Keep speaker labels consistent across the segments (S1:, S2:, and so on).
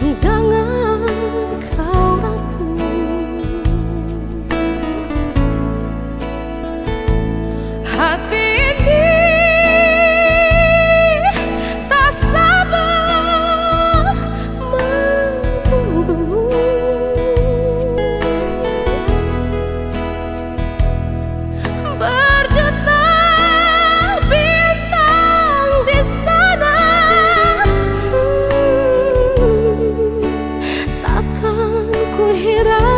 S1: 你叫。Aku hirau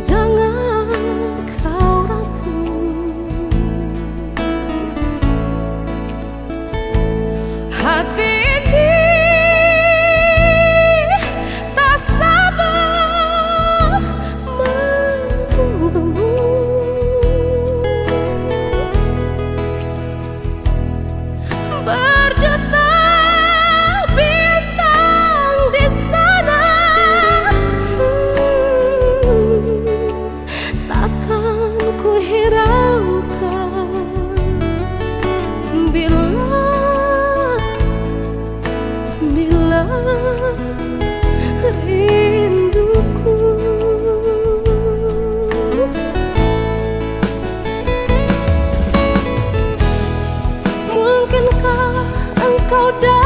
S1: jangan kau ragu. Hati menghiraukan. Bila bila rinduku. Mungkinkah engkau datang